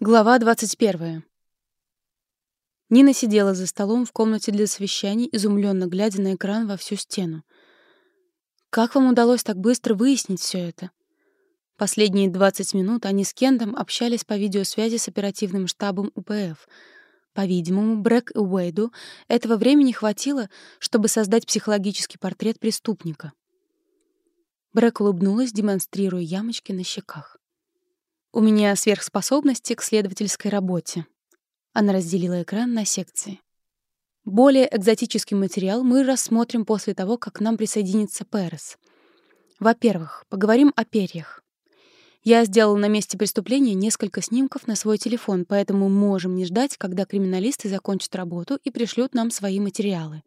Глава 21. Нина сидела за столом в комнате для совещаний, изумленно глядя на экран во всю стену. «Как вам удалось так быстро выяснить все это?» Последние 20 минут они с Кентом общались по видеосвязи с оперативным штабом УПФ. По-видимому, Брэк и Уэйду этого времени хватило, чтобы создать психологический портрет преступника. Брэк улыбнулась, демонстрируя ямочки на щеках. У меня сверхспособности к следовательской работе. Она разделила экран на секции. Более экзотический материал мы рассмотрим после того, как к нам присоединится Перес. Во-первых, поговорим о перьях. Я сделал на месте преступления несколько снимков на свой телефон, поэтому можем не ждать, когда криминалисты закончат работу и пришлют нам свои материалы.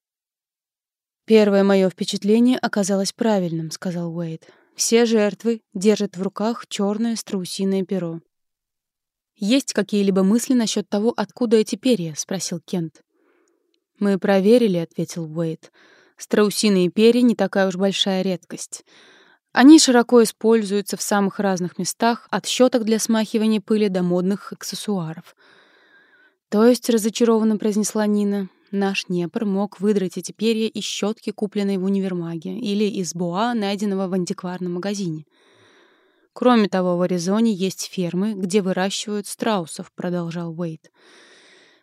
Первое мое впечатление оказалось правильным, сказал Уэйд. Все жертвы держат в руках черное страусиное перо. «Есть какие-либо мысли насчет того, откуда эти перья?» — спросил Кент. «Мы проверили», — ответил Уэйд. «Страусиные перья — не такая уж большая редкость. Они широко используются в самых разных местах, от щеток для смахивания пыли до модных аксессуаров». «То есть», — разочарованно произнесла Нина, Наш Днепр мог выдрать эти перья из щетки, купленной в универмаге, или из боа, найденного в антикварном магазине. Кроме того, в Аризоне есть фермы, где выращивают страусов, продолжал Уэйт.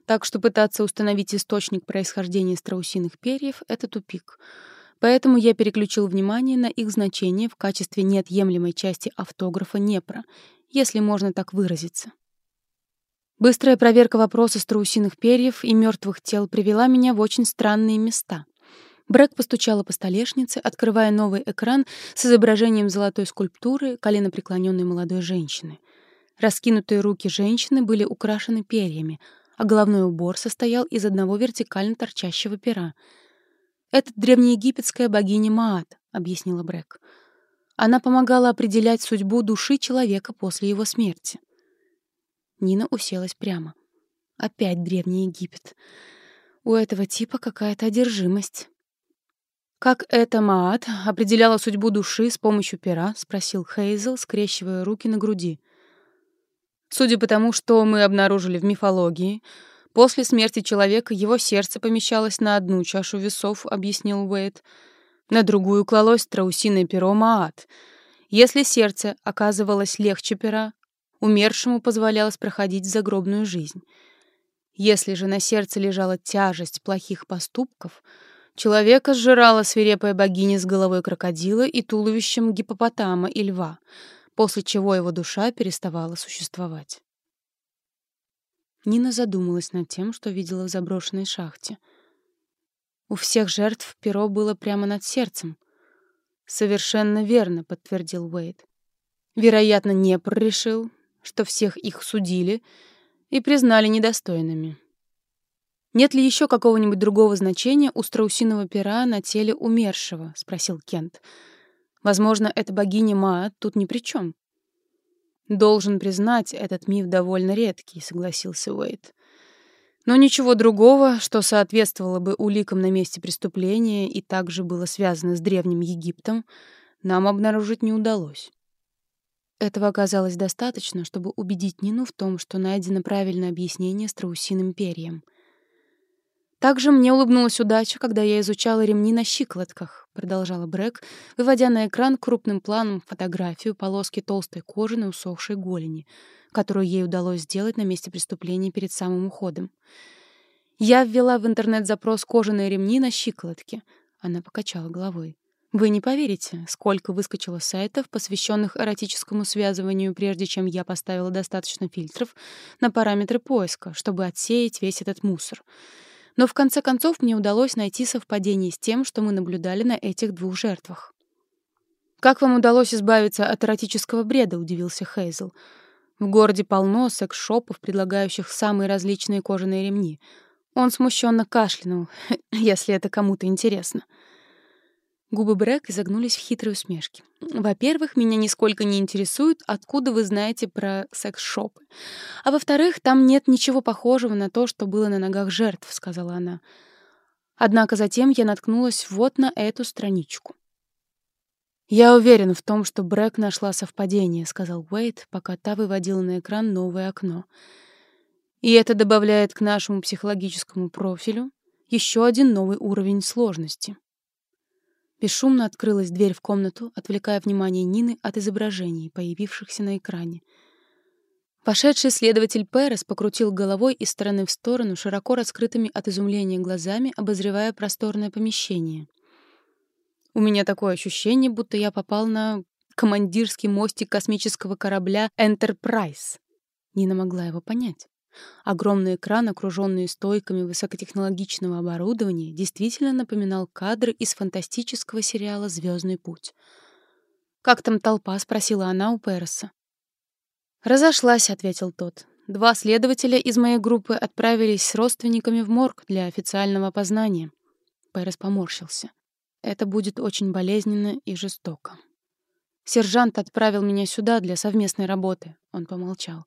Так что пытаться установить источник происхождения страусиных перьев — это тупик. Поэтому я переключил внимание на их значение в качестве неотъемлемой части автографа Днепра, если можно так выразиться. Быстрая проверка вопроса страусиных перьев и мертвых тел привела меня в очень странные места. Брэк постучала по столешнице, открывая новый экран с изображением золотой скульптуры коленопреклоненной молодой женщины. Раскинутые руки женщины были украшены перьями, а головной убор состоял из одного вертикально торчащего пера. «Это древнеегипетская богиня Маат», — объяснила Брэк. Она помогала определять судьбу души человека после его смерти. Нина уселась прямо. Опять Древний Египет. У этого типа какая-то одержимость. «Как это Маат определяла судьбу души с помощью пера?» — спросил Хейзел, скрещивая руки на груди. «Судя по тому, что мы обнаружили в мифологии, после смерти человека его сердце помещалось на одну чашу весов», — объяснил Уэйд. «На другую клалось страусиное перо Маат. Если сердце оказывалось легче пера, умершему позволялось проходить загробную жизнь. Если же на сердце лежала тяжесть плохих поступков, человека сжирала свирепая богиня с головой крокодила и туловищем гипопотама и льва, после чего его душа переставала существовать. Нина задумалась над тем, что видела в заброшенной шахте. У всех жертв перо было прямо над сердцем. «Совершенно верно», — подтвердил Уэйд. «Вероятно, Непр решил, что всех их судили и признали недостойными. «Нет ли еще какого-нибудь другого значения у страусиного пера на теле умершего?» — спросил Кент. «Возможно, эта богиня Ма тут ни при чем». «Должен признать, этот миф довольно редкий», — согласился Уэйт. «Но ничего другого, что соответствовало бы уликам на месте преступления и также было связано с Древним Египтом, нам обнаружить не удалось». Этого оказалось достаточно, чтобы убедить Нину в том, что найдено правильное объяснение страусиным перьям. «Также мне улыбнулась удача, когда я изучала ремни на щиколотках», — продолжала Брэк, выводя на экран крупным планом фотографию полоски толстой кожи на усохшей голени, которую ей удалось сделать на месте преступления перед самым уходом. «Я ввела в интернет запрос «кожаные ремни на щиколотке». Она покачала головой. Вы не поверите, сколько выскочило сайтов, посвященных эротическому связыванию, прежде чем я поставила достаточно фильтров на параметры поиска, чтобы отсеять весь этот мусор. Но в конце концов мне удалось найти совпадение с тем, что мы наблюдали на этих двух жертвах. «Как вам удалось избавиться от эротического бреда?» — удивился Хейзел. «В городе полно секс-шопов, предлагающих самые различные кожаные ремни». Он смущенно кашлянул, если это кому-то интересно. Губы Брэк изогнулись в хитрой усмешке. «Во-первых, меня нисколько не интересует, откуда вы знаете про секс-шопы. А во-вторых, там нет ничего похожего на то, что было на ногах жертв», — сказала она. Однако затем я наткнулась вот на эту страничку. «Я уверен в том, что Брэк нашла совпадение», — сказал Уэйд, пока та выводила на экран новое окно. «И это добавляет к нашему психологическому профилю еще один новый уровень сложности». Бесшумно открылась дверь в комнату, отвлекая внимание Нины от изображений, появившихся на экране. Пошедший следователь Перес покрутил головой из стороны в сторону, широко раскрытыми от изумления глазами, обозревая просторное помещение. У меня такое ощущение, будто я попал на командирский мостик космического корабля «Энтерпрайз». Нина могла его понять. Огромный экран, окруженный стойками высокотехнологичного оборудования, действительно напоминал кадры из фантастического сериала «Звездный путь». «Как там толпа?» — спросила она у Переса. «Разошлась», — ответил тот. «Два следователя из моей группы отправились с родственниками в морг для официального опознания». Перес поморщился. Это будет очень болезненно и жестоко. Сержант отправил меня сюда для совместной работы. Он помолчал.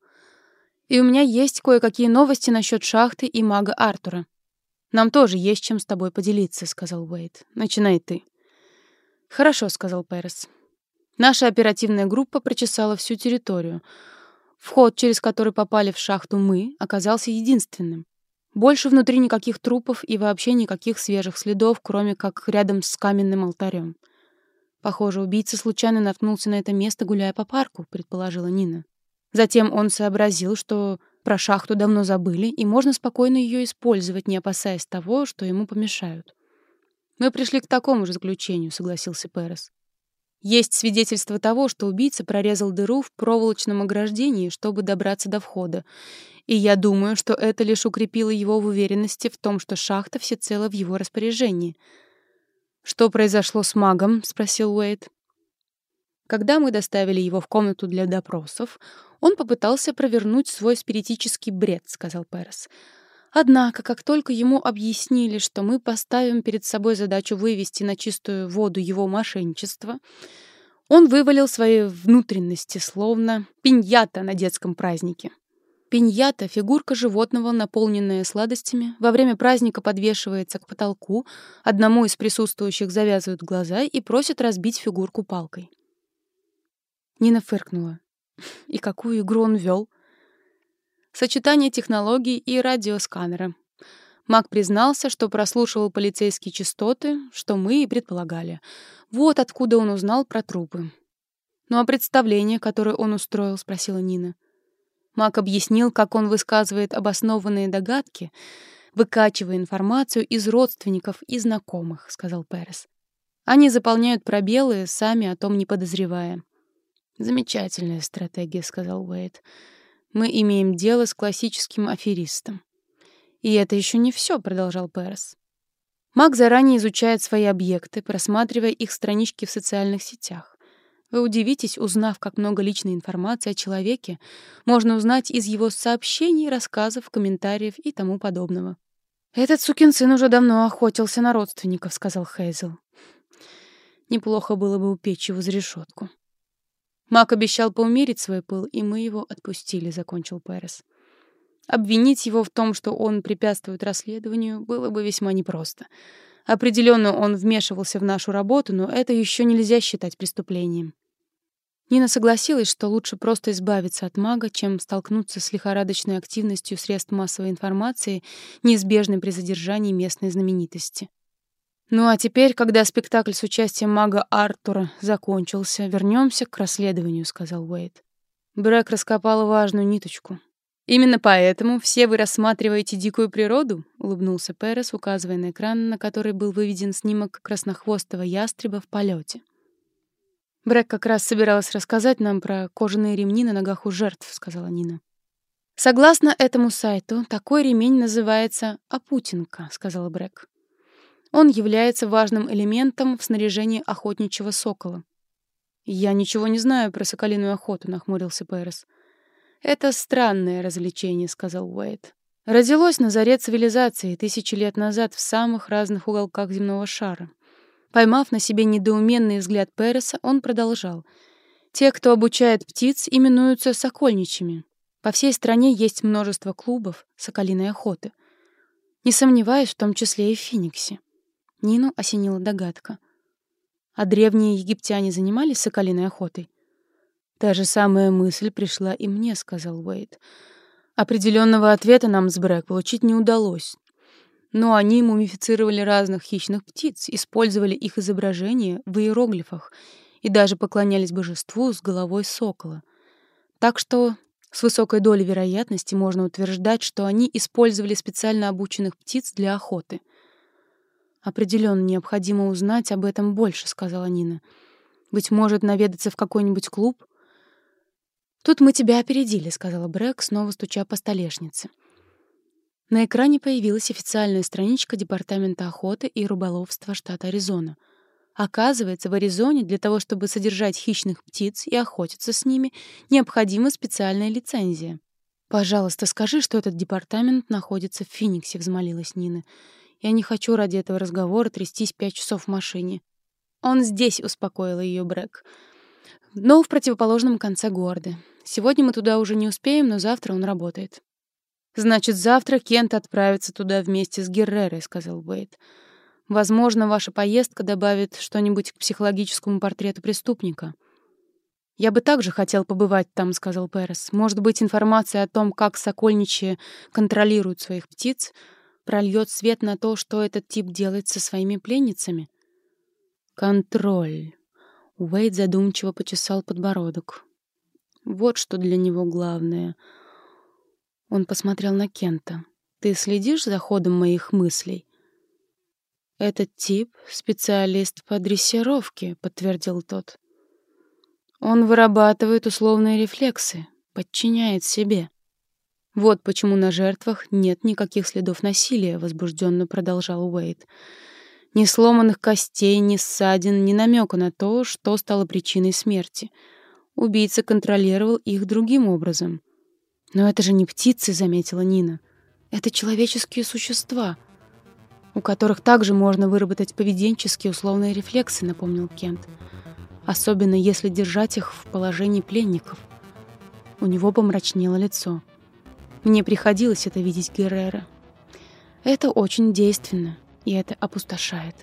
И у меня есть кое-какие новости насчет шахты и мага Артура. Нам тоже есть чем с тобой поделиться, сказал Уэйд. Начинай ты. Хорошо, сказал Перес. Наша оперативная группа прочесала всю территорию. Вход, через который попали в шахту мы, оказался единственным. Больше внутри никаких трупов и вообще никаких свежих следов, кроме как рядом с каменным алтарем. Похоже, убийца случайно наткнулся на это место, гуляя по парку, предположила Нина. Затем он сообразил, что про шахту давно забыли, и можно спокойно ее использовать, не опасаясь того, что ему помешают. Мы пришли к такому же заключению, согласился Перес. Есть свидетельство того, что убийца прорезал дыру в проволочном ограждении, чтобы добраться до входа. И я думаю, что это лишь укрепило его в уверенности в том, что шахта всецело в его распоряжении. «Что произошло с магом?» — спросил Уэйд. Когда мы доставили его в комнату для допросов, он попытался провернуть свой спиритический бред, — сказал Перес. Однако, как только ему объяснили, что мы поставим перед собой задачу вывести на чистую воду его мошенничество, он вывалил свои внутренности, словно пиньята на детском празднике. Пиньята — фигурка животного, наполненная сладостями, во время праздника подвешивается к потолку, одному из присутствующих завязывают глаза и просят разбить фигурку палкой. Нина фыркнула. И какую игру он вел? сочетание технологий и радиосканера. Мак признался, что прослушивал полицейские частоты, что мы и предполагали. Вот откуда он узнал про трупы. «Ну а представление, которое он устроил?» — спросила Нина. Мак объяснил, как он высказывает обоснованные догадки, выкачивая информацию из родственников и знакомых, — сказал Перес. Они заполняют пробелы, сами о том не подозревая. «Замечательная стратегия», — сказал Уэйд мы имеем дело с классическим аферистом. И это еще не все, продолжал Перес. Маг заранее изучает свои объекты, просматривая их странички в социальных сетях. Вы удивитесь, узнав, как много личной информации о человеке можно узнать из его сообщений, рассказов, комментариев и тому подобного. «Этот сукин сын уже давно охотился на родственников», — сказал Хейзел. «Неплохо было бы упечь его за решетку». Мак обещал поумерить свой пыл, и мы его отпустили, закончил Перес. Обвинить его в том, что он препятствует расследованию, было бы весьма непросто. Определенно он вмешивался в нашу работу, но это еще нельзя считать преступлением. Нина согласилась, что лучше просто избавиться от мага, чем столкнуться с лихорадочной активностью средств массовой информации, неизбежной при задержании местной знаменитости. Ну а теперь, когда спектакль с участием мага Артура закончился, вернемся к расследованию, сказал Уэйд. Брэк раскопала важную ниточку. Именно поэтому все вы рассматриваете дикую природу, улыбнулся Перес, указывая на экран, на который был выведен снимок краснохвостого ястреба в полете. Брэк как раз собиралась рассказать нам про кожаные ремни на ногах у жертв, сказала Нина. Согласно этому сайту, такой ремень называется опутинка, сказала Брэк. Он является важным элементом в снаряжении охотничьего сокола. «Я ничего не знаю про соколиную охоту», — нахмурился Перес. «Это странное развлечение», — сказал Уэйд. «Родилось на заре цивилизации тысячи лет назад в самых разных уголках земного шара». Поймав на себе недоуменный взгляд Переса, он продолжал. «Те, кто обучает птиц, именуются сокольничьими. По всей стране есть множество клубов соколиной охоты. Не сомневаюсь, в том числе и в Фениксе. Нину осенила догадка. А древние египтяне занимались соколиной охотой? Та же самая мысль пришла и мне, сказал Уэйд. Определенного ответа нам с Брэк получить не удалось. Но они мумифицировали разных хищных птиц, использовали их изображения в иероглифах и даже поклонялись божеству с головой сокола. Так что с высокой долей вероятности можно утверждать, что они использовали специально обученных птиц для охоты. «Определенно необходимо узнать об этом больше», — сказала Нина. «Быть может, наведаться в какой-нибудь клуб?» «Тут мы тебя опередили», — сказала Брэк, снова стуча по столешнице. На экране появилась официальная страничка Департамента охоты и рыболовства штата Аризона. Оказывается, в Аризоне для того, чтобы содержать хищных птиц и охотиться с ними, необходима специальная лицензия. «Пожалуйста, скажи, что этот департамент находится в Фениксе», — взмолилась Нина. «Я не хочу ради этого разговора трястись пять часов в машине». «Он здесь», — успокоила ее Брэк. «Но в противоположном конце города. Сегодня мы туда уже не успеем, но завтра он работает». «Значит, завтра Кент отправится туда вместе с Геррерой», — сказал Уэйд. «Возможно, ваша поездка добавит что-нибудь к психологическому портрету преступника». «Я бы также хотел побывать там», — сказал Перес. «Может быть, информация о том, как сокольничьи контролируют своих птиц, прольет свет на то, что этот тип делает со своими пленницами?» «Контроль». Уэйд задумчиво почесал подбородок. «Вот что для него главное — он посмотрел на Кента. «Ты следишь за ходом моих мыслей?» «Этот тип — специалист по дрессировке», — подтвердил тот. «Он вырабатывает условные рефлексы, подчиняет себе». «Вот почему на жертвах нет никаких следов насилия», — возбужденно продолжал Уэйд. «Ни сломанных костей, ни ссадин, ни намека на то, что стало причиной смерти. Убийца контролировал их другим образом. «Но это же не птицы», — заметила Нина. «Это человеческие существа, у которых также можно выработать поведенческие условные рефлексы», — напомнил Кент. «Особенно если держать их в положении пленников». У него помрачнело лицо. Мне приходилось это видеть Геррера. Это очень действенно, и это опустошает.